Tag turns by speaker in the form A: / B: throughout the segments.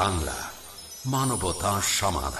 A: বাংলা মানবতা সমাধান।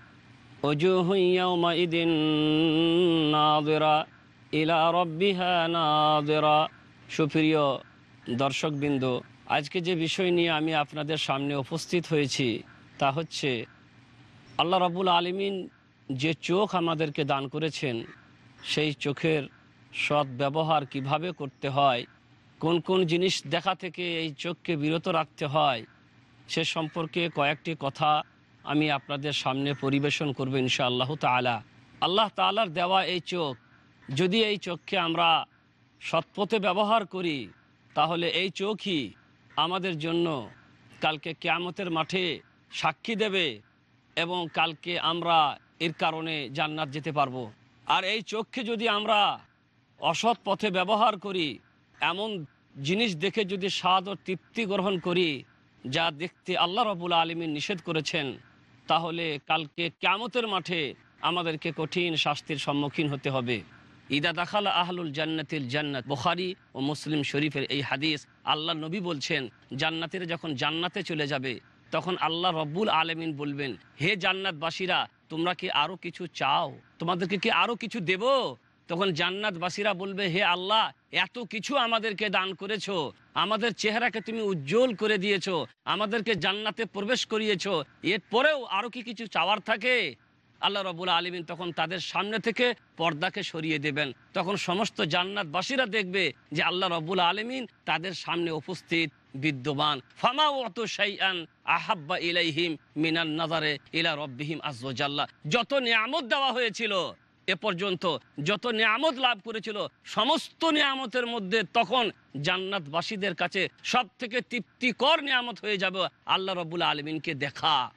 B: يومئذ ناظرة إلى ربها ناظرة সুপ্রিয় দর্শকবৃন্দ আজকে যে বিষয় নিয়ে আমি আপনাদের সামনে উপস্থিত হয়েছি তা হচ্ছে আল্লাহ রাবুল আলমিন যে চোখ আমাদেরকে দান করেছেন সেই চোখের সৎ ব্যবহার কিভাবে করতে হয় কোন কোন জিনিস দেখা থেকে এই চোখকে বিরত রাখতে হয় সে সম্পর্কে কয়েকটি কথা আমি আপনাদের সামনে পরিবেশন করব ইনশা আল্লাহ তালা আল্লাহ তালার দেওয়া এই চোখ, যদি এই চোখকে আমরা সৎপথে ব্যবহার করি, তাহলে এই চোখই আমাদের জন্য কালকে কেয়ামতের মাঠে সাক্ষী দেবে এবং কালকে আমরা এর কারণে জান্নাত যেতে পারব। আর এই চোখকে যদি আমরা অসৎ পথে ব্যবহার করি, এমন জিনিস দেখে যদি স্বাদ ও তৃপ্তি গ্রহণ করি, যা দেখতে আল্লাহ রবুল আলমিন নিষেধ করেছেন তাহলে কালকে ক্যামতের মাঠে আমাদেরকে কঠিন শাস্তির সম্মুখীন হতে হবে। ইদা দাখাল আহলুল জান্নাতিল জান্নাত। বুখারি ও মুসলিম শরীফের এই হাদিস আল্লাহ নবী বলছেন, জান্নাতের যখন জান্নাতে চলে যাবে, তখন আল্লাহ রব্বুল আলমিন বলবেন, হে জান্নাতবাসীরা, তোমরা কি আরও কিছু চাও? তোমাদেরকে কি আরও কিছু দেব? তখন জান্নাতবাসীরা বলবে, হে আল্লাহ, এত কিছু আমাদেরকে দান করেছ আমাদের চেহারাকে তুমি উজ্জ্বল করে দিয়েছ, আমাদেরকে জান্নাতে প্রবেশ করিয়েছো, এরপরেও আরও কি কিছু চাওয়ার থাকে? আল্লাহ রবুল আলমিন তখন তাদের সামনে থেকে পর্দাকে সরিয়ে দেবেন। তখন সমস্ত জান্নাতবাসীরা দেখবে যে আল্লাহ রবুল আলমিন তাদের সামনে উপস্থিত বিদ্যমান। ফামা অত সাইয়ান আহাব্বা ইলাইহিম মিনান নাজারে ইলা রব্বিহিম আজ্লাহ যত নিয়ামত দেওয়া হয়েছিল এ পর্যন্ত যত নিয়ামত লাভ করেছিল, সমস্ত নিয়ামতের মধ্যে তখন জান্নাতবাসীদের কাছে সব থেকে তৃপ্তিকর নিয়ামত হয়ে যাবে আল্লাহ রবুল্লা আলমিনকে দেখা।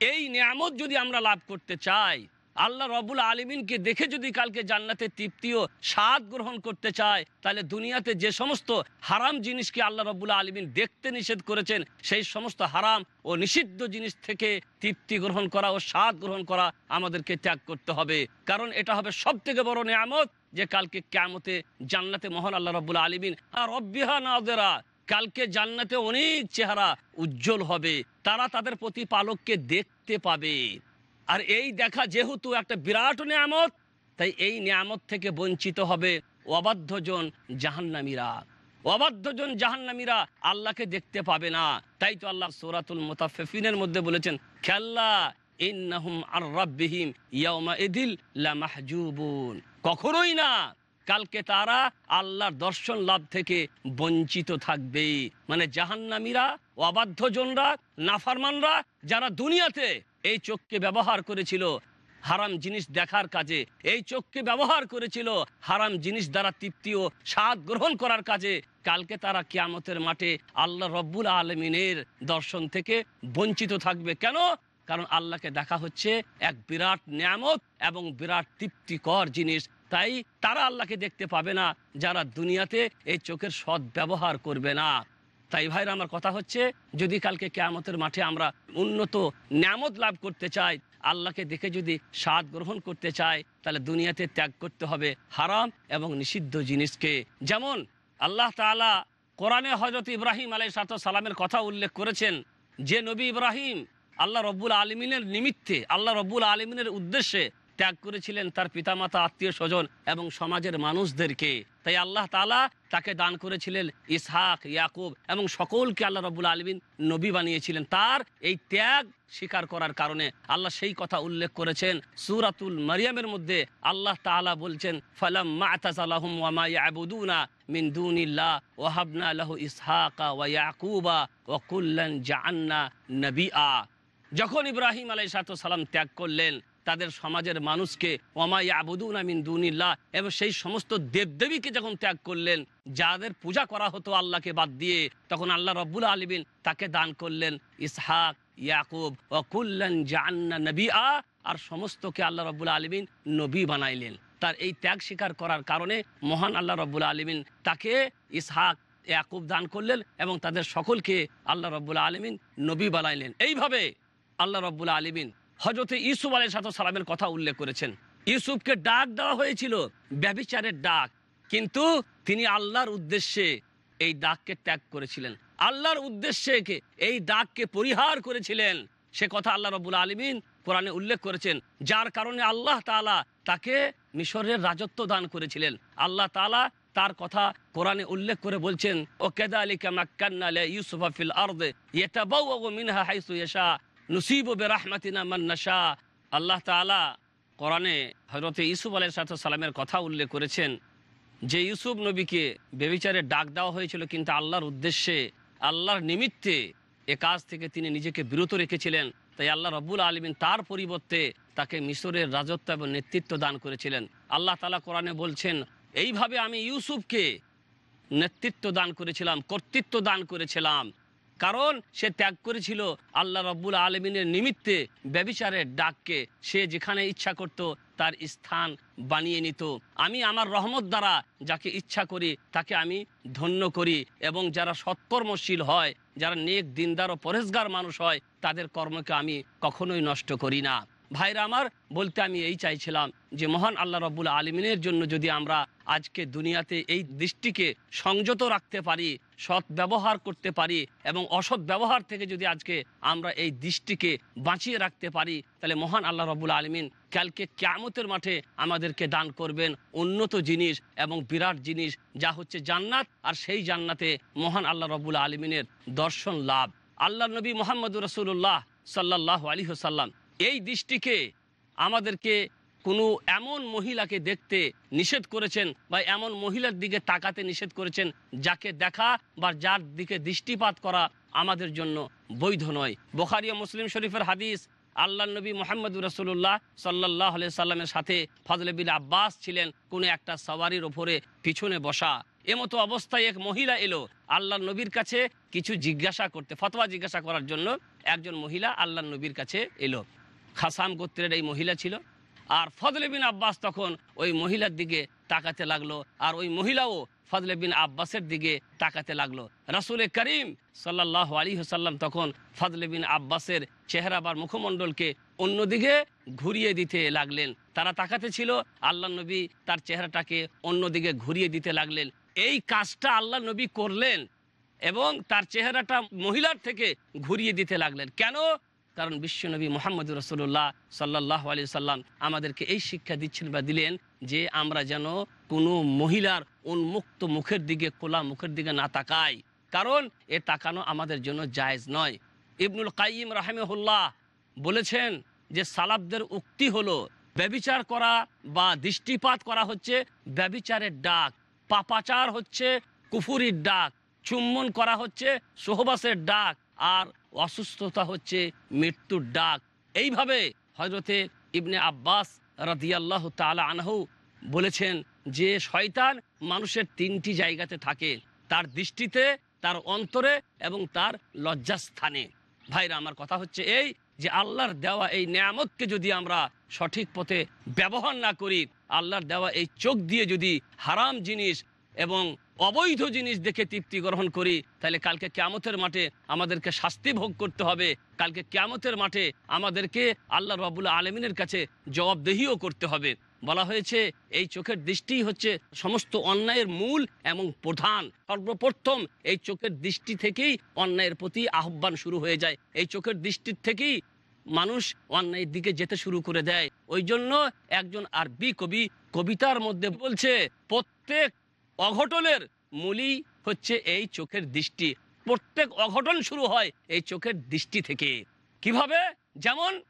B: এই নিয়ামত যদি আমরা লাভ করতে চাই আল্লাহ রবুল আলমিনকে দেখে যদি কালকে জান্নাতে তৃপ্তি ও স্বাদ গ্রহণ করতে চায়, তাহলে দুনিয়াতে যে সমস্ত হারাম জিনিসকে আল্লাহ রবুল আলমিন দেখতে নিষেধ করেছেন, সেই সমস্ত হারাম ও নিষিদ্ধ জিনিস থেকে তৃপ্তি গ্রহণ করা ও স্বাদ গ্রহণ করা আমাদেরকে ত্যাগ করতে হবে। কারণ এটা হবে সব থেকে বড় নিয়ামত যে কালকে ক্যামতে জান্নাতে মহান আল্লাহ রবুল আলমিন আর অব্যাহা নাদেরা কালকে জান্নাতে অনেক চেহারা উজ্জ্বল হবে, তারা তাদের প্রতিপালককে দেখতে পাবে। আর এই দেখা যেহেতু একটা বিরাট নিয়ামত, তাই এই নিয়ামত থেকে বঞ্চিত হবে অবাধ্যজন জাহান্নামীরা। অবাধ্যজন জাহান্নামীরা আল্লাহকে দেখতে পাবে না। তাই তো আল্লাহ সোরাতুল মোতাফিনের মধ্যে বলেছেন খেল্লা আর ইদিল লামাহজুবুন। কখনোই না। কালকে তারা আল্লাহর দর্শন লাভ থেকে বঞ্চিত থাকবে মানে জাহান্নামীরা অবাধ্যজনরা নাফারমানরা যারা দুনিয়াতে এই চোখকে ব্যবহার করেছিল হারাম জিনিস দেখার কাজে। এই চোখকে ব্যবহার করেছিল হারাম জিনিস দ্বারা তৃপ্তি ও স্বাদ গ্রহণ করার কাজে। কালকে তারা কিয়ামতের মাঠে আল্লাহ রব্বুল আলমিনের দর্শন থেকে বঞ্চিত থাকবে। কেন? কারণ আল্লাহকে দেখা হচ্ছে এক বিরাট নিয়ামত এবং বিরাট তৃপ্তিকর জিনিস। তাই তারা আল্লাহকে দেখতে পাবে না, যারা দুনিয়াতে এই চোখের সৎ ব্যবহার করবে না। তাই ভাইরা, আমার কথা হচ্ছে, যদি কালকে কেয়ামতের মাঠে আমরা উন্নত ন্যামত লাভ করতে চাই, আল্লাহকে দেখে যদি স্বাদ গ্রহণ করতে চাই, তাহলে দুনিয়াতে ত্যাগ করতে হবে হারাম এবং নিষিদ্ধ জিনিসকে। যেমন আল্লাহ তাআলা কোরআনে হজরত ইব্রাহিম আলাই সাত সালামের কথা উল্লেখ করেছেন, যে নবী ইব্রাহিম আল্লাহ রব্বুল আলমিনের নিমিত্তে, আল্লাহ রব্বুল আলমিনের উদ্দেশ্যে ত্যাগ করেছিলেন তার পিতামাতা, আত্মীয় স্বজন এবং সমাজের মানুষদেরকে। তাই আল্লাহ তালা তাকে দান করেছিলেন ইসহাক, ইয়াকুব এবং সকলকে আল্লাহ রব্বুল আলমিন নবী বানিয়েছিলেন। তার এই ত্যাগ স্বীকার করার কারণে আল্লাহ সেই কথা উল্লেখ করেছেন। সুরাতুল মারিয়ামের মধ্যে আল্লাহ তাআলা বলছেন ফালাম মাতাসালাহুম ওয়া মা ইয়াবুদুনা মিন দুনিল্লাহ ওয়াহাবনা লাহু ইসহাকা যখন ইব্রাহিম আলাই সালাম ত্যাগ করলেন তাদের সমাজের মানুষকে, ওমা ইয়াবুদুন আমিন দুনিল্লাহ। এবং সেই সমস্ত দেবদেবীকে যখন ত্যাগ করলেন, যাদের পূজা করা হতো আল্লাহকে বাদ দিয়ে, তখন আল্লাহ রব্বুল আলমিন তাকে দান করলেন ইসহাক, ইয়াকুব ও কুল্লান জান্না নবী আ আর সমস্তকে আল্লাহ রব্বুল আলমিন নবী বানাইলেন। তার এই ত্যাগ স্বীকার করার কারণে মহান আল্লাহ রব্বুল আলমিন তাকে ইসহাক, ইয়াকুব দান করলেন এবং তাদের সকলকে আল্লাহ রব্বুল আলমিন নবী বানাইলেন। এইভাবে আল্লাহ রব্বুল আলমিন হজরতে ইউসুফ আলাই সালামের কথা উল্লেখ করেছেন। ইউসুফকে ডাক দেওয়া হয়েছিল ব্যবিচারের ডাক। কিন্তু তিনি আল্লাহর উদ্দেশ্যে এই ডাককে ত্যাগ করেছিলেন। আল্লাহর উদ্দেশ্যে এই ডাককে পরিহার করেছিলেন। সে কথা আল্লাহ রবুল আলমিন কোরআনে উল্লেখ করেছেন, যার কারণে আল্লাহ তাআলা তাকে মিশরের রাজত্ব দান করেছিলেন। আল্লাহ তাআলা তার কথা কোরআনে উল্লেখ করে বলছেন ও কেদালিকা মাক্কান্না লি ইউসুফা ফিল আরদে, ইয়াতাবাওয়াউ মিনহা হাইসু ইয়াশা। নুসিবু বিরাহমাতিনা মান নাশা। আল্লাহ তাআলা কোরআনে হযরতে ইউসুফ আলাইহিস সালামের কথা উল্লেখ করেছেন, যে ইউসুফ নবীকে বেবিচারে ডাক দেওয়া হয়েছিল কিন্তু আল্লাহর উদ্দেশ্যে, আল্লাহর নিমিত্তে এ কাজ থেকে তিনি নিজেকে বিরত রেখেছিলেন। তাই আল্লাহ রব্বুল আলমিন তার পরিবর্তে তাকে মিশরের রাজত্ব এবং নেতৃত্ব দান করেছিলেন। আল্লাহ তালা কোরআনে বলছেন, এইভাবে আমি ইউসুফকে নেতৃত্ব দান করেছিলাম, কর্তৃত্ব দান করেছিলাম। কারণ সে ত্যাগ করেছিল আল্লাহ রব্বুল আলমিনের নিমিত্তে ব্যবিচারের ডাককে। সে যেখানে ইচ্ছা করত তার স্থান বানিয়ে নিত। আমি আমার রহমত দ্বারা যাকে ইচ্ছা করি, তাকে আমি ধন্য করি এবং যারা সৎকর্মশীল হয়, যারা নেক দিনদার ও পরেশগার মানুষ হয়, তাদের কর্মকে আমি কখনোই নষ্ট করি না। ভাইরা আমার, বলতে আমি এই চাইছিলাম যে মহান আল্লাহ রব্বুল আলমিনের জন্য যদি আমরা আজকে দুনিয়াতে এই দৃষ্টিকে সংযত রাখতে পারি, সৎ ব্যবহার করতে পারি এবং অসৎ ব্যবহার থেকে যদি আজকে আমরা এই দৃষ্টিকে বাঁচিয়ে রাখতে পারি, তাহলে মহান আল্লাহ রব্বুল আলমিন কালকে ক্যামতের মাঠে আমাদেরকে দান করবেন উন্নত জিনিস এবং বিরাট জিনিস, যা হচ্ছে জান্নাত আর সেই জান্নাতে মহান আল্লাহ রব্বুল আলমিনের দর্শন লাভ। আল্লাহ নবী মোহাম্মদ রসুল্লাহ সাল্লাহ আলী সাল্লাম এই দৃষ্টিকে আমাদেরকে কোনো এমন মহিলাকে দেখতে নিষেধ করেছেন বা এমন মহিলার দিকে তাকাতে নিষেধ করেছেন যাকে দেখা বা যার দিকে দৃষ্টিপাত করা আমাদের জন্য বৈধ নয়। বোখারিয়া মুসলিম শরীফের হাদিস আল্লাহ নবী মোহাম্মদ রসুল্লাহ সাল্লাহ সাল্লামের সাথে ফজলে বিন আব্বাস ছিলেন, কোনো একটা সওয়ারির ওপরে পিছনে বসা। এমতো অবস্থায় এক মহিলা এলো আল্লাহ নবীর কাছে কিছু জিজ্ঞাসা করতে, ফতোয়া জিজ্ঞাসা করার জন্য একজন মহিলা আল্লাহ নবীর কাছে এলো। খাসাম গোত্রের এই মহিলা ছিল। আর ফজলে বিন আব্বাস তখন ওই মহিলার দিকে তাকাতে লাগল। আর ওই মহিলাও ফজলে বিন আব্বাসের দিকে তাকাতে লাগল। রাসুল করিম সাল্লাহ আলী সাল্লাম তখন ফজলে বিন আব্বাসের চেহারা বা মুখমণ্ডলকে অন্যদিকে ঘুরিয়ে দিতে লাগলেন। তারা তাকাতে ছিল আল্লাহ নবী তার চেহারাটাকে অন্যদিকে ঘুরিয়ে দিতে লাগলেন। এই কাজটা আল্লাহ নবী করলেন এবং তার চেহারাটা মহিলার থেকে ঘুরিয়ে দিতে লাগলেন। কেন? কারণ বিশ্বনবী মোহাম্মদ রসুল্লাহ সাল্লাহ আলি সাল্লাম আমাদেরকে এই শিক্ষা দিচ্ছেন বা দিলেন যে আমরা যেন কোনো মহিলার উন্মুক্ত মুখের দিকে, খোলা মুখের দিকে না তাকাই। কারণ এ তাকানো আমাদের জন্য জায়েজ নয়। ইবনুল কাইম রাহেমহুল্লাহ বলেছেন যে সালাবদের উক্তি হলো, ব্যবিচার করা বা দৃষ্টিপাত করা হচ্ছে ব্যবিচারের ডাক, পাপাচার হচ্ছে, কুফুরির ডাক, চুম্বন করা হচ্ছে সোহবাসের ডাক আর অসুস্থতা হচ্ছে মৃত্যুর ডাক। এইভাবে হজরতে ইবনে আব্বাস রাদিয়াল্লাহ তালা আনহু বলেছেন যে শয়তান মানুষের তিনটি জায়গাতে থাকে, তার দৃষ্টিতে, তার অন্তরে এবং তার লজ্জাস্থানে। ভাইরা, আমার কথা হচ্ছে এই যে আল্লাহর দেওয়া এই নিয়ামতকে যদি আমরা সঠিক পথে ব্যবহার না করি, আল্লাহর দেওয়া এই চোখ দিয়ে যদি হারাম জিনিস এবং অবৈধ জিনিস দেখে তৃপ্তি গ্রহণ করি, তাহলে কালকে ক্যামতের মাঠে আমাদেরকে শাস্তি ভোগ করতে হবে। কালকে ক্যামতের মাঠে আমাদেরকে আল্লাহ রবুল্লা আলমিনের কাছে জবাবদেহিও করতে হবে। বলা হয়েছে, এই চোখের দৃষ্টি হচ্ছে সমস্ত অন্যায়ের মূল এবং প্রধান। সর্বপ্রথম এই চোখের দৃষ্টি থেকেই অন্যায়ের প্রতি আহ্বান শুরু হয়ে যায়। এই চোখের দৃষ্টির থেকেই মানুষ অন্যায়ের দিকে যেতে শুরু করে দেয়। ওই জন্য একজন আরবি কবি, কবিতার মধ্যে বলছে, প্রত্যেক অঘটনের মূলই হচ্ছে এই চোখের দৃষ্টি। প্রত্যেক অঘটন শুরু হয় এই চোখের দৃষ্টি থেকে। কীভাবে? যেমন,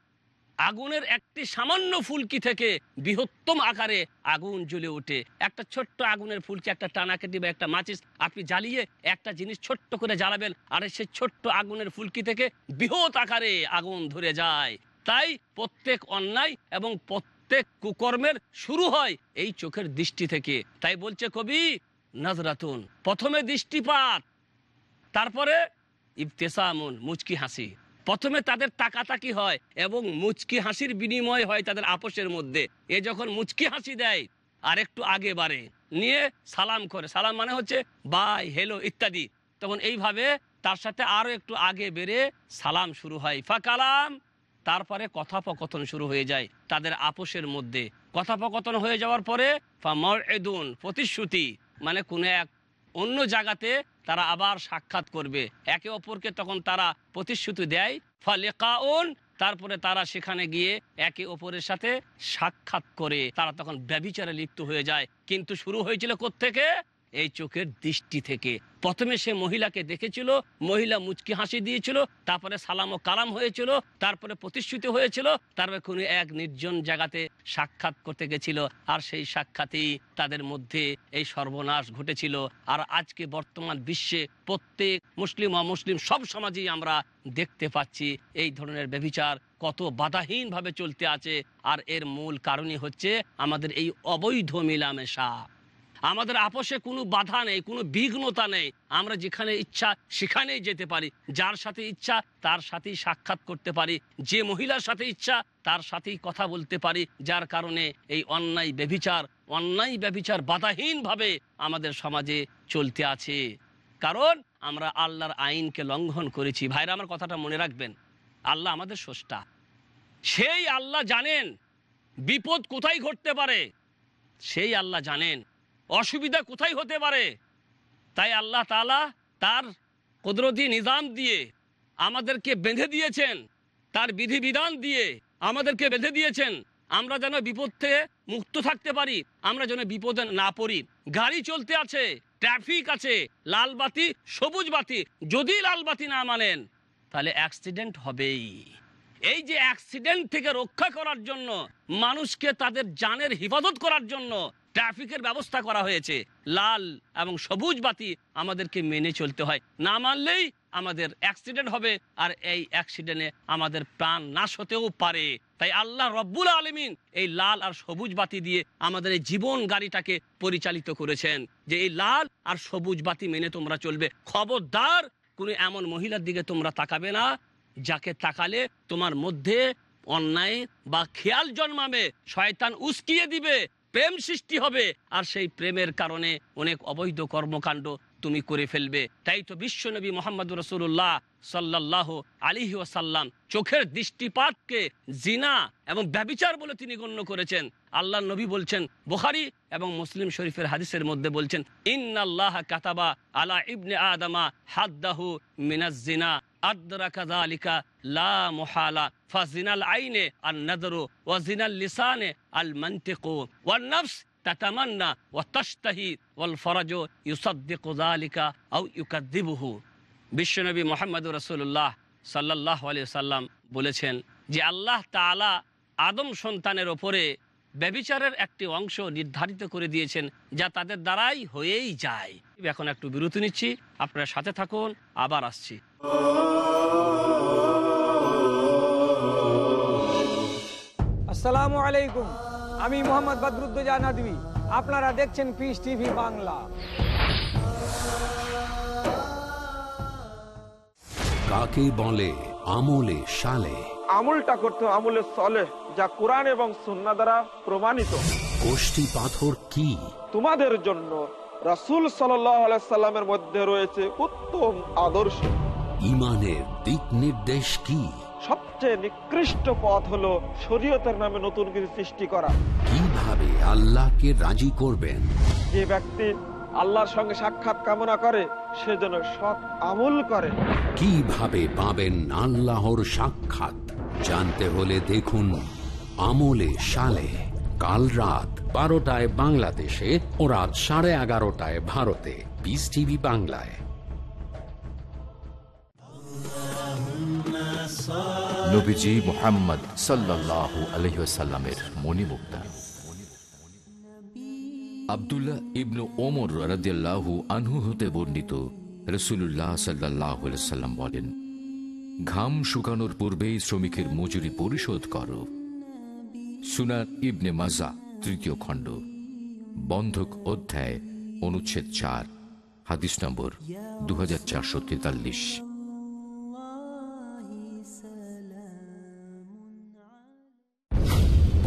B: আগুনের একটি সামান্য ফুলকি থেকে বৃহত্তম আকারে আগুন জ্বলে ওঠে। একটা ছোট্ট আগুনের ফুলকি একটা টানাকাটি বা একটা মাচিস আপনি জ্বালিয়ে একটা জিনিস ছোট্ট করে জ্বালাবেন আর সে ছোট্ট আগুনের ফুলকি থেকে বৃহৎ আকারে আগুন ধরে যায়। তাই প্রত্যেক অন্যায় এবং প্রত্যেক কুকর্মের শুরু হয় এই চোখের দৃষ্টি থেকে। তাই বলছে কবি, নজরাতুন। প্রথমে দৃষ্টিপাত, তারপরে ইবতেসামুন, মুচকি হাসি। প্রথমে তাদের তাকাতাকি হয় এবং মুচকি হাসির বিনিময় হয় তাদের আপোষের মধ্যে। এ যখন মুচকি হাসি দেয়, আর একটু আগে বাড়ে, নিয়ে সালাম করে। সালাম মানে হচ্ছে, বাই, হেলো, ইত্যাদি। তখন এইভাবে তার সাথে আরও একটু আগে বেড়ে সালাম শুরু হয়। ফা কালাম তারপরে কথোপকথন শুরু হয়ে যায় তাদের আপোষের মধ্যে। কথোপকথন হয়ে যাওয়ার পরে ফা মরএদুন প্রতিশ্রুতি মানে কোনো এক অন্য জায়গাতে তারা আবার সাক্ষাৎ করবে। একে অপরকে তখন তারা প্রতিশ্রুতি দেয়। ফালেকাউন, তারপরে তারা সেখানে গিয়ে একে অপরের সাথে সাক্ষাৎ করে। তারা তখন ব্যবিচারে লিপ্ত হয়ে যায়। কিন্তু শুরু হয়েছিল থেকে এই চোখের দৃষ্টি থেকে। প্রথমে সে মহিলাকে দেখেছিল, মহিলা মুচকি হাসি দিয়েছিল, তারপরে সালাম ও কালাম হয়েছিল, তারপরে প্রতিশ্রুতি হয়েছিল, তারপরে কোনো এক নির্জন জায়গাতে সাক্ষাৎ করতে গেছিল, আর সেই সাক্ষাতেই তাদের মধ্যে এই সর্বনাশ ঘটেছিল। আর আজকে বর্তমান বিশ্বে প্রত্যেক মুসলিম, অমুসলিম, সব সমাজেই আমরা দেখতে পাচ্ছি এই ধরনের ব্যভিচার কত বাধাহীনভাবে চলতে আছে। আর এর মূল কারণই হচ্ছে আমাদের এই অবৈধ মিলামেশা। আমাদের আপোষে কোনো বাধা নেই, কোনো বিঘ্নতা নেই। আমরা যেখানে ইচ্ছা সেখানেই যেতে পারি। যার সাথে ইচ্ছা, তার সাথেই সাক্ষাৎ করতে পারি। যে মহিলার সাথে ইচ্ছা, তার সাথেই কথা বলতে পারি। যার কারণে এই অন্যায় ব্যভিচার অন্যায় ব্যভিচার বাধাহীনভাবে আমাদের সমাজে চলতে আছে। কারণ আমরা আল্লাহর আইনকে লঙ্ঘন করেছি। ভাইরা, আমার কথাটা মনে রাখবেন। আল্লাহ আমাদের স্রষ্টা। সেই আল্লাহ জানেন বিপদ কোথায় ঘটতে পারে। সেই আল্লাহ জানেন অসুবিধা কোথায় হতে পারে? তাই আল্লাহ তালা তার কুদরতি নিজাম দিয়ে আমাদেরকে বেঁধে দিয়েছেন। তার বিধিবিধান দিয়ে আমাদেরকে বেঁধে দিয়েছেন। আমরা যেন বিপদ থেকে মুক্ত থাকতে পারি, আমরা যেন বিপদে না পড়ি। গাড়ি চলতে আছে, ট্রাফিক আছে, লাল বাতি, সবুজ বাতি, যদি লাল বাতি না মানেন, তাহলে অ্যাক্সিডেন্ট হবেই। এই যে অ্যাক্সিডেন্ট থেকে রক্ষা করার জন্য, মানুষকে তাদের জানের হিফাজত করার জন্য ট্রাফিকের ব্যবস্থা করা হয়েছে। লাল এবং সবুজ বাতি আমাদেরকে মেনে চলতে হয়। না মানলেই আমাদের অ্যাক্সিডেন্ট হবে আর এই অ্যাক্সিডেন্টে আমাদের প্রাণ নাশ হতেও পারে। তাই আল্লাহ রব্বুল আলমিন এই লাল আর সবুজ বাতি দিয়ে আমাদের এই জীবন গাড়িটাকে পরিচালিত করেছেন। যে এই লাল আর সবুজ বাতি মেনে তোমরা চলবে। খবরদার, কোনো এমন মহিলার দিকে তোমরা তাকাবে না, যাকে তাকালে তোমার মধ্যে অন্যায় বা খেয়াল জন্মাবে, শয়তান উস্কিয়ে দিবে প্রেম সৃষ্টি হবে। আর সেই প্রেমের কারণে অনেক অবৈধ কর্মকাণ্ড তুমি করে ফেলবে। তাই তো বিশ্বনবী মোহাম্মদ রসুল্লাহ সাল্লাহ আলিহি ওসাল্লাম চোখের দৃষ্টিপাতকে জিনা এবং ব্যবিচার বলে তিনি গণ্য করেছেন। আল্লাহ নবী বলছেন, বুখারি এবং মুসলিম শরীফের হাদিসের মধ্যে বলছেন, ইন্নাল্লাহ কাতাবা আলা ইবনে আদামা হাদ্দাহু মিনাজ জিনা লা মুহালা আইনে আন নাদরু ওয়া লিসানে আল মানতিকু ওয়ান নফস তাতামান্না তাশতাহি ওয়াল ফরাজু ইউসাদ্দিকু যালিকা আও ইউকাদ্দিবুহু। বিশ্বনবী মোহাম্মদ রাসূলুল্লাহ সাল্লাল্লাহু আলাইহি সাল্লাম বলেছেন যে আল্লাহ তাআলা আদম সন্তানের ওপরে ব্যবিচারের একটি অংশ নির্ধারিত করে দিয়েছেন যা তাদের দ্বারাই হয়েই যায়। এখন একটু বিরতি নিচ্ছি, আপনারা সাথে থাকুন, আবার আসছি।
C: আসসালামু আলাইকুম। আমি মোহাম্মদ বদরুদ্দোজা নদী আপনারা দেখছেন পিস টিভি বাংলা।
A: কাকে বলে আমলে সালে?
D: আমলটা করতে আমলে সলে যা কোরআন এবং সুন্না দ্বারা প্রমাণিত।
A: গোষ্ঠী পাথর কি?
D: তোমাদের জন্য রাসূল সাল্লাহ সাল্লামের মধ্যে রয়েছে উত্তম আদর্শ।
A: ইমানের দিক নির্দেশ কি?
D: সবচেয়ে নিকৃষ্ট পথ হলো শরীয়তের নামে নতুন কিছু সৃষ্টি করা।
A: কীভাবে আল্লাহকে রাজি করবেন?
D: যে ব্যক্তি আল্লাহর সঙ্গে সাক্ষাৎ কামনা করে সে যেন সৎ আমল করে।
A: কীভাবে পাবেন আল্লাহর সাক্ষাৎ? জানতে হলে দেখুন আমলে সালে কাল রাত বারোটায় বাংলাদেশে ও রাত সাড়ে এগারোটায় ভারতে। পিস টিভি বাংলায়।
E: নবীজি মোহাম্মদ সাল্লাহ আলহিসাল্লামের মণিমুক্তা। আবদুল্লাহ ইবনু ওমর রাদিয়াল্লাহু আনহু হতে বর্ণিত রসুল্লাহ সাল্লাহ সাল্লাম বলেন, ঘাম শুকানোর পূর্বেই শ্রমিকের মজুরি পরিশোধ করো। সুনার ইবনে মাজা, তৃতীয় খণ্ড, বন্ধক অধ্যায় অনুচ্ছেদ চার, হাদিস নম্বর দু হাজার চারশো তেতাল্লিশ।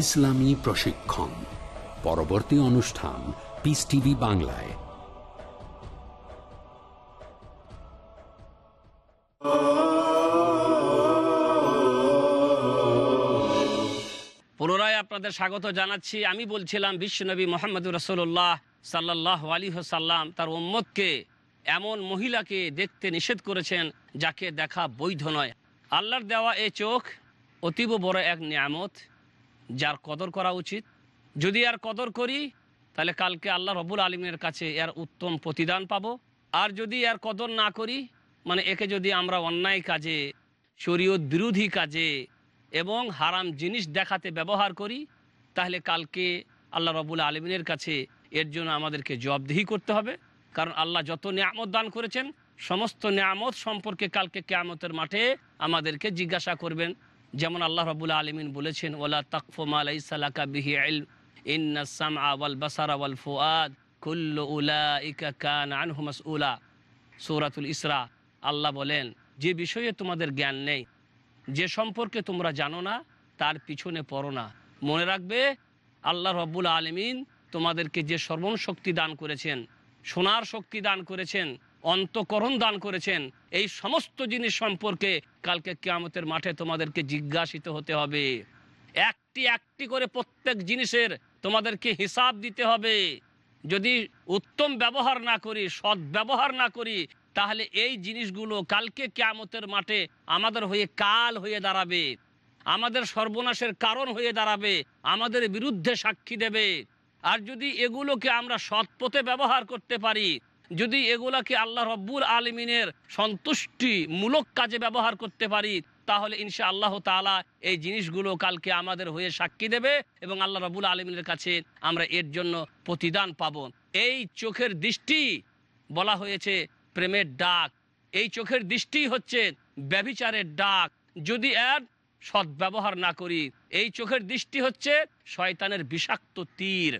A: ইসলামী প্রশিক্ষণ। পরবর্তী অনুষ্ঠান পিস টিভি বাংলায়।
B: পুনরায় আপনাদের স্বাগত জানাচ্ছি। আমি বলছিলাম বিশ্বনবী মোহাম্মদ রসুল্লাহ সাল্লাহ আলী সাল্লাম তার উম্মতকে এমন মহিলাকে দেখতে নিষেধ করেছেন যাকে দেখা বৈধ নয়। আল্লাহর দেওয়া এ চোখ অতীব বড় এক নিয়ামত। যার কদর করা উচিত। যদি আর কদর করি, তাহলে কালকে আল্লাহ রবুল আলমের কাছে এর উত্তম প্রতিদান পাবো। আর যদি এর কদর না করি মানে একে যদি আমরা অন্যায় কাজে, শরীয়ত বিরোধী কাজে এবং হারাম জিনিস দেখাতে ব্যবহার করি, তাহলে কালকে আল্লাহ রবুল আলমিনের কাছে এর জন্য আমাদেরকে জবাবদিহি করতে হবে। কারণ আল্লাহ যত নিয়ামত দান করেছেন, সমস্ত নিয়ামত সম্পর্কে কালকে কেয়ামতের মাঠে আমাদেরকে জিজ্ঞাসা করবেন। যেমন আল্লাহ রবুল আলমিন বলেছেন ওলা তকফুমা আলাইসালাকা বিহি ইলম ইন্না সামআ ওয়াল বাসারা ওয়াল ফুআদ, কুল্লু উলাইকা কান আনহু মাসউলা। সূরাতুল ইসরা, আল্লাহ বলেন, যে বিষয়ে তোমাদের জ্ঞান নেই, যে সম্পর্কে তোমরা জানো না, তার পিছনে পড়ো না। মনে রাখবে, আল্লাহ রব্বুল আলমিন তোমাদেরকে যে শ্রবণ শক্তি দান করেছেন, সোনার শক্তি দান করেছেন অন্তকরণ দান করেছেন। এই সমস্ত জিনিস সম্পর্কে কালকে কেয়ামতের মাঠে তোমাদেরকে জিজ্ঞাসিত হতে হবে। একটি একটি করে প্রত্যেক জিনিসের তোমাদেরকে হিসাব দিতে হবে। যদি উত্তম ব্যবহার না করি, সৎ ব্যবহার না করি, তাহলে এই জিনিসগুলো কালকে কেয়ামতের মাঠে আমাদের হয়ে কাল হয়ে দাঁড়াবে। আমাদের সর্বনাশের কারণ হয়ে দাঁড়াবে, আমাদের বিরুদ্ধে সাক্ষী দেবে। আর যদি এগুলোকে আমরা সৎপথে ব্যবহার করতে পারি যদি এগুলাকে আল্লাহ রব্বুল আলমিনের সন্তুষ্টিমূলক কাজে ব্যবহার করতে পারি, তাহলে ইনশা আল্লাহ তালা এই জিনিসগুলো কালকে আমাদের হয়ে সাক্ষী দেবে এবং আল্লাহ রবুল আলমিনের কাছে আমরা এর জন্য প্রতিদান পাব। এই চোখের দৃষ্টি বলা হয়েছে প্রেমের ডাক। এই চোখের দৃষ্টি হচ্ছে ব্যভিচারের ডাক। যদি এর সদ্ব্যবহার না করি, এই চোখের দৃষ্টি হচ্ছে শয়তানের বিষাক্ত তীর।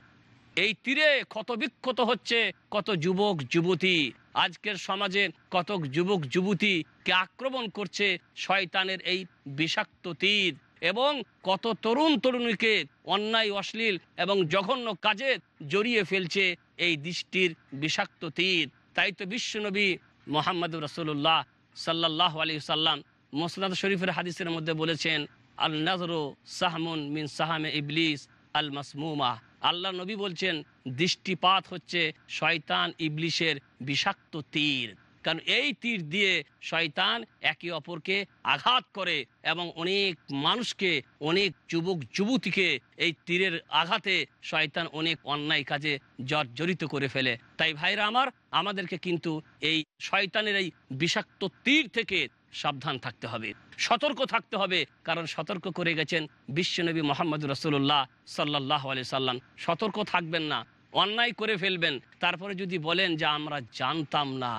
B: এই তীরে ক্ষত বিক্ষত হচ্ছে কত যুবক যুবতী। আজকের সমাজে কত যুবক যুবতীকে আক্রমণ করছে শয়তানের এই বিষাক্ত তীর। এবং কত তরুণ তরুণীকে অন্যায়, অশ্লীল এবং জঘন্য কাজে জড়িয়ে ফেলছে এই দৃষ্টির বিষাক্ত তীর। তাই তো বিশ্বনবী মোহাম্মদ রসুল্লাহ সাল্লাহ আলী সাল্লাম মোসনাদ শরীফের হাদিসের মধ্যে বলেছেন আল নাজরো সাহমুন মিন সাহামে ইবলিস। আল মাসমুমা আল্লাহ নবী বলছেন, দৃষ্টিপাত হচ্ছে শয়তান ইবলিশের বিষাক্ত তীর। কারণ এই তীর দিয়ে শয়তান একে অপরকে আঘাত করে এবং অনেক মানুষকে, অনেক যুবক, যুবতীকে এই তীরের আঘাতে শয়তান অনেক অন্যায় কাজে জর্জরিত করে ফেলে। তাই ভাইরা আমার, আমাদেরকে কিন্তু এই শয়তানের এই বিষাক্ত তীর থেকে সাবধান থাকতে হবে, সতর্ক থাকতে হবে। কারণ সতর্ক করে গেছেন বিশ্বনবী মোহাম্মদ রসুল্লাহ সাল্লাহ আলি সাল্লাম। সতর্ক থাকবেন না, অন্যায় করে ফেলবেন। তারপরে যদি বলেন যে আমরা জানতাম না,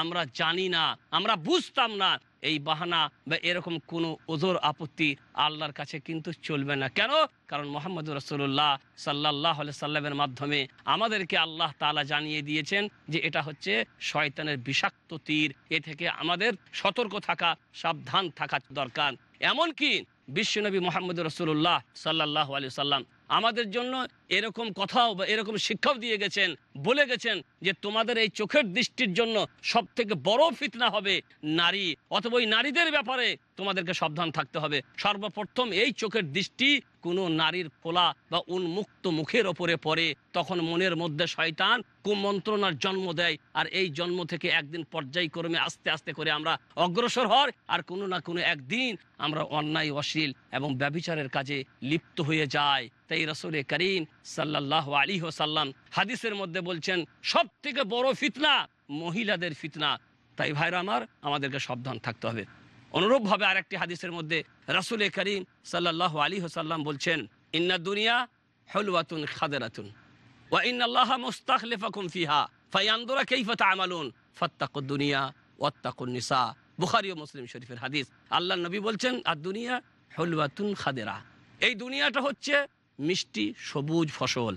B: আমরা জানি না, আমরা বুঝতাম না এই বাহানা বা এরকম কোনো ওজোর আপত্তি আল্লাহর কাছে কিন্তু চলবে না। কেন? কারণ মোহাম্মদ রসুল্লাহ সাল্লাহ সাল্লামের মাধ্যমে আমাদেরকে আল্লাহ তালা জানিয়ে দিয়েছেন যে এটা হচ্ছে শয়তানের বিষাক্ত তীর। এ থেকে আমাদের সতর্ক থাকা, সাবধান থাকা দরকার। এমনকি বিশ্বনবী মোহাম্মদ রসুল্লাহ সাল্লাহ আলি সাল্লাম আমাদের জন্য এরকম কথাও বা এরকম শিক্ষাও দিয়ে গেছেন, বলে গেছেন যে তোমাদের এই চোখের দৃষ্টির জন্য সব থেকে বড় ফিতনা হবে নারী, অথবা ওই নারীদের ব্যাপারে তোমাদেরকে সাবধান থাকতে হবে। সর্বপ্রথম এই চোখের দৃষ্টি কোনো নারীর খোলা বা উন্মুক্ত মুখের ওপরে পড়ে, তখন মনের মধ্যে শয়তান কুমন্ত্রণার জন্ম দেয় আর এই জন্ম থেকে একদিন পর্যায়ক্রমে আস্তে আস্তে করে আমরা অগ্রসর হর আর কোনো না কোনো একদিন আমরা অন্যায়, অশ্লীল এবং ব্যবিচারের কাজে লিপ্ত হয়ে যায় তাই রসুলে করিম সাল্লাহ আলী সাল্লাম হাদিসের মধ্যে বলছেন সব থেকে বড় ফিতনা মহিলাদের ফিতনা। তাই ভাইরা আমার, আমাদেরকে সাবধান থাকতে হবে। অনুরূপভাবে আরেকটি হাদিসের মধ্যে রাসুল করিম সাল্লাহ আলী হোসাল্লাম বলছেন, ইন্না দুনিয়া হলওয়াতুন খাদেরাতুন ওয়া ইন্নাল্লাহ মুস্তাখলিফাকুম ফিহা ফায়ানদুরা কাইফা তা'মালুন, ফাত্তাকুদ দুনিয়া ওয়াত্তাকুন নিসা। বুখারী ও মুসলিম শরীফের হাদিস। আল্লাহ নবী বলছেন আর দুনিয়া হলওয়াতুন খাদেরা। এই দুনিয়াটা হচ্ছে মিষ্টি সবুজ ফসল,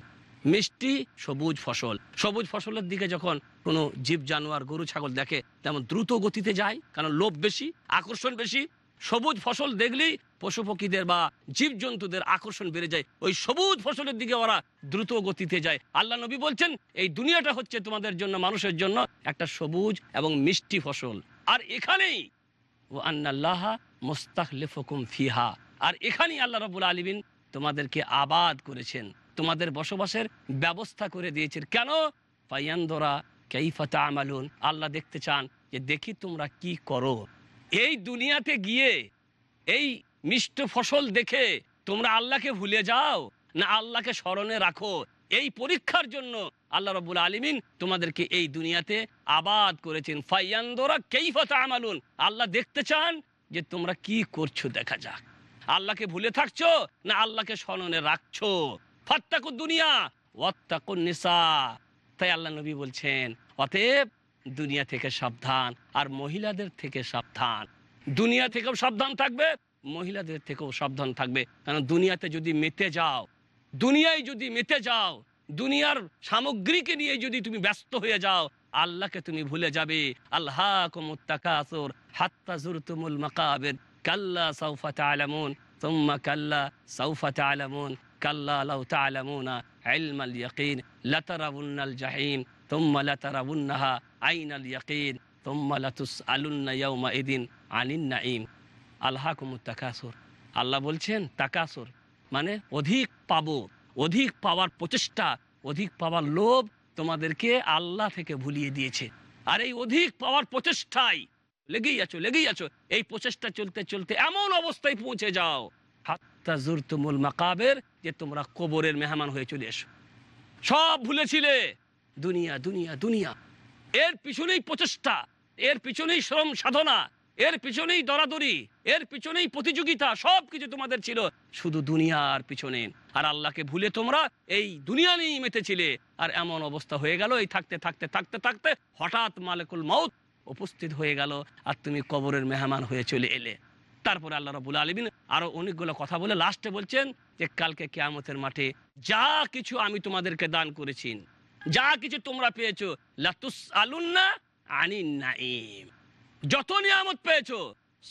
B: মিষ্টি সবুজ ফসল। সবুজ ফসলের দিকে যখন কোনো জীব, জানোয়ার, গরু, ছাগল দেখে, তেমন দ্রুত গতিতে যায়, কারণ লোভ বেশি, আকর্ষণ বেশি। সবুজ ফসল দেখলেই পশু পক্ষীদের বা জীবজন্তুদের আকর্ষণ বেড়ে যায়। ওই সবুজ ফসলের দিকে ওরা দ্রুত গতিতে যায়। আল্লাহ নবী বলছেন, এই দুনিয়াটা হচ্ছে তোমাদের জন্য, মানুষের জন্য একটা সবুজ এবং মিষ্টি ফসল। আর এখানেই ও আন্নাল্লাহ মোস্তাকলেফকুম ফিহা। আর এখানেই আল্লাহ রবুল আলমিন তোমাদেরকে আবাদ করেছেন। তোমাদের বসবাসের ব্যবস্থা করে দিয়েছেন। কেন? ফাইয়ান্দোরা কেইফাতা আমালুন আল্লাহ দেখতে চান যে দেখি তোমরা কি করো। এই দুনিয়াতে গিয়ে এই মিষ্ট ফসল দেখে তোমরা আল্লাহকে ভুলে যাও না আল্লাহকে স্মরণে রাখো। এই পরীক্ষার জন্য আল্লাহ রবুল আলমিন তোমাদেরকে এই দুনিয়াতে আবাদ করেছেন। ফাইয়ান্দোরা কেইফাতা আমালুন আল্লাহ দেখতে চান যে তোমরা কি করছ দেখা যাক। আল্লাহকে ভুলে থাকছো না আল্লাহকে স্মরণে রাখছো? ফাত্তাকু দুনিয়া ওয়াত্তাকুন নিসা। তাই আল্লাহ নবী বলছেন, অতএব দুনিয়া থেকে সাবধান আর মহিলাদের থেকে সাবধান। দুনিয়া থেকেও সাবধান থাকবে, মহিলাদের থেকেও সাবধান থাকবে। কারণ দুনিয়াতে যদি মেতে যাও, দুনিয়ায় যদি মেতে যাও, দুনিয়ার সামগ্রীকে নিয়ে যদি তুমি ব্যস্ত হয়ে যাও, আল্লাহকে তুমি ভুলে যাবে। আল্লাহ কুমুত্তাকাসুর হাত্তা জুরতুমুল মাকাবির কাল্লা সাউফা তালামুন তুম্মা কাল্লা সাউফা তালামুন কাল্লা লাউ তালামুনা ইলমাল ইয়াকিন লাতারাবুন্নাল জাহিম তুম্মা লাতারাবুন্নাহা আইনাল ইয়াকিন তুম্মা লাতুসআলুন্না ইয়াউমা ইদিন আনিন নাঈম আল্লাহকুমুত্তাকাসুর আল্লাহ বলছেন, তাকাসুর মানে অধিক পাবো, অধিক পাওয়ার প্রচেষ্টা, অধিক পাওয়ার লোভ তোমাদেরকে আল্লাহ থেকে ভুলিয়ে দিয়েছে। আর এই অধিক পাওয়ার প্রচেষ্টায় লেগেই আছো লেগেই আছো। এই প্রচেষ্টা চলতে চলতে এমন অবস্থায় পৌঁছে যাও। হাত্তা জুরতুমুল মাকাবের যে তোমরা কবরের মেহমান হয়ে চলে এসো। সব ভুলেছিলে। দুনিয়া দুনিয়া দুনিয়া। এর পিছনেই প্রচেষ্টা, এর পিছনেই শ্রম সাধনা, এর পিছনেই দরাদরি, এর পিছনেই প্রতিযোগিতা, সব কিছু তোমাদের ছিল। শুধু দুনিয়ার পিছনে। আর আল্লাহকে ভুলে তোমরা এই দুনিয়া নিয়েই মেতেছিলে। আর এমন অবস্থা হয়ে গেল এই থাকতে থাকতে থাকতে থাকতে হঠাৎ মালেকুল মাউত উপস্থিত হয়ে গেল আর তুমি কবরের মেহমান হয়ে চলে এলে। তারপরে আল্লাহ রবুল আলমিন আরও অনেকগুলো কথা বলে লাস্টে বলছেন যে, কালকে কেয়ামতের মাঠে যা কিছু আমি তোমাদেরকে দান করেছি, যা কিছু তোমরা পেয়েছ লাতুস আলুন্না আনিন নাইম যত নিয়ামত পেয়েছ,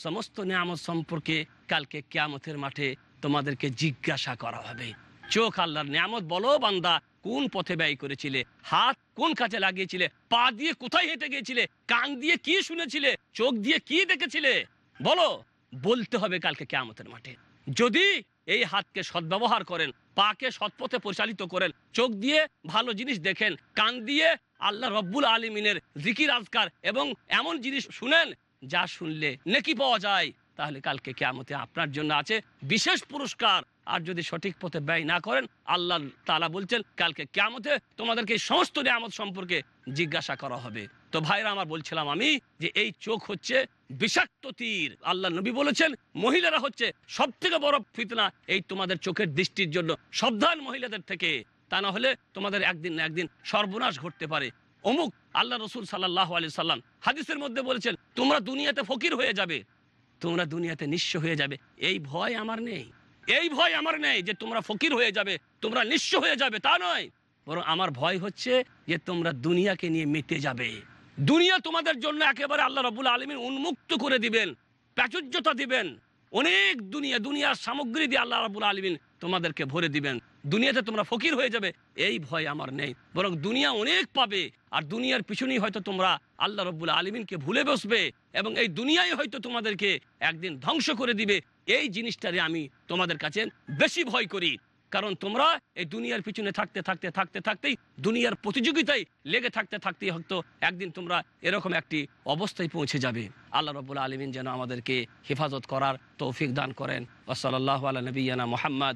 B: সমস্ত নিয়ামত সম্পর্কে কালকে কেয়ামতের মাঠে তোমাদেরকে জিজ্ঞাসা করা হবে। চোখ আল্লাহর নিয়ামত বলো বান্দা কোন পথে ব্যয় করেছিলে? হাত কোন কাজে লাগিয়েছিলে? পা দিয়ে কোথায় হেঁটে গিয়েছিলে? কান দিয়ে কি শুনেছিলে? চোখ দিয়ে কি দেখেছিলে? বলো, বলতে হবে কালকে কেয়ামতের মাঠে। যদি এই হাতকে সদ্ব্যবহার করেন, পাকে সৎপথে পরিচালিত করেন, চোখ দিয়ে ভালো জিনিস দেখেন, কান দিয়ে আল্লাহ রব্বুল আলমিনের জিকির, আজকার এবং এমন জিনিস শুনেন, যা শুনলে নেকি পাওয়া যায়, তাহলে কালকে কেয়ামতে আপনার জন্য আছে বিশেষ পুরস্কার। আর যদি সঠিক পথে ব্যয় না করেন, আল্লাহ তালা বলছেন, কালকে কেয়ামতে তোমাদেরকে সমস্ত নিয়ামত সম্পর্কে জিজ্ঞাসা করা হবে। তো ভাইরা, আমার বলছিলাম আমি যে এই চোখ হচ্ছে বিষাক্ত তীর। আল্লাহ নবী বলেছেন, মহিলারা হচ্ছে সব থেকে বড় ফিতনা এই তোমাদের চোখের দৃষ্টির জন্য। সাবধান মহিলাদের থেকে, তা না হলে তোমাদের একদিন না একদিন সর্বনাশ ঘটতে পারে। অমুক আল্লাহ রসুল সাল্লাহ আলি সাল্লাম হাদিসের মধ্যে বলেছেন, তোমরা দুনিয়াতে ফকির হয়ে যাবে, তোমরা দুনিয়াতে নিঃস্ব হয়ে যাবে। এই ভয় আমার নেই। এই ভয় আমার নেই যে তোমরা ফকির হয়ে যাবে, তোমরা নিঃস্ব হয়ে যাবে, তা নয়। বরং আমার ভয় হচ্ছে যে তোমরা দুনিয়াকে নিয়ে মেতে যাবে। দুনিয়া তোমাদের জন্য একেবারে আল্লাহ রবুল আলমী উন্মুক্ত করে দিবেন, প্রাচুর্যতা দিবেন। অনেক দুনিয়া, দুনিয়ার সামগ্রী দিয়ে আল্লাহ রাবুল আলমিন তোমাদেরকে ভরে দিবেন। দুনিয়াতে তোমরা ফকির হয়ে যাবে, এই ভয় আমার নেই। বরং দুনিয়া অনেক পাবে, আর দুনিয়ার পিছনেই হয়তো তোমরা আল্লাহ রব্বুল আলমিনকে ভুলে বসবে, এবং এই দুনিয়ায় হয়তো তোমাদেরকে একদিন ধ্বংস করে দিবে। এই জিনিসটারে আমি তোমাদের কাছে বেশি ভয় করি। কারণ তোমরা এই দুনিয়ার পিছনে থাকতে থাকতে থাকতে, থাকতেই দুনিয়ার প্রতিযোগিতায় লেগে থাকতে, থাকতেই হয়তো একদিন তোমরা এরকম একটি অবস্থায় পৌঁছে যাবে। আল্লাহ রবুল আলমিন যেন আমাদেরকে হেফাজত করার তৌফিক দান করেন। ওসলাল্লাহ আলা নবীনা মোহাম্মদ।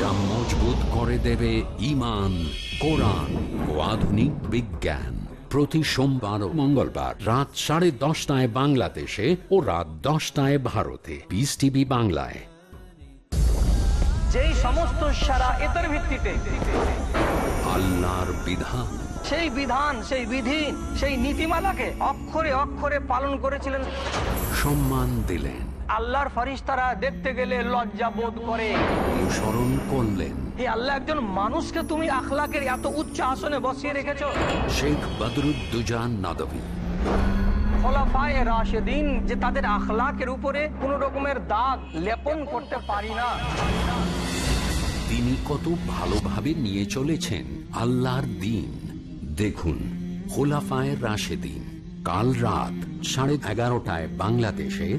A: যা মজবুত করে দেবে ইমান কোরআন ও আধুনিক বিজ্ঞান। প্রতি সোমবার ও মঙ্গলবার রাত সাড়ে দশটায় বাংলাদেশে ও রাত দশটায় ভারতে। পিস টিভি বাংলায়।
F: যেই সমস্ত সারা এতের ভিত্তিতে
A: আল্লাহর বিধান।
F: সেই বিধান সেই বিধি সেই নীতিমালাকে অক্ষরে অক্ষরে পালন করেছিলেন।
A: সম্মান দিলেন।
F: আল্লাহর ফারিস্তারা দেখতে গেলে লজ্জা বোধ করে।
A: অনুসরণ করলেন।
F: আল্লাহ একজন মানুষকে তুমি আখলাকের এত উচ্চ আসনে বসিয়ে রেখেছো?
A: শেখ বদরুদ্দুজান নদভী
F: খোলাফায়ে রাশেদিন যে তাদের আখলাকের উপরে কোন রকমের দাগ লেপন করতে পারি না।
A: তিনি কত ভালোভাবে নিয়ে চলেছেন আল্লাহর দিন। দেখুন খোলাফায় রাশেদিন। কাল রাত সাড়ে এগারোটায় বাংলাদেশে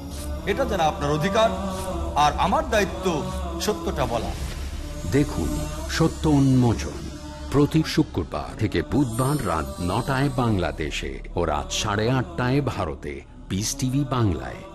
G: এটা যেন আপনার অধিকার, আর আমার দায়িত্ব সত্যটা বলা।
A: দেখুন, সত্য উন্মোচন প্রতি শুক্রবার থেকে বুধবার রাত নটায় বাংলাদেশে ও রাত সাড়ে আটটায় ভারতে। পিস টিভি বাংলায়।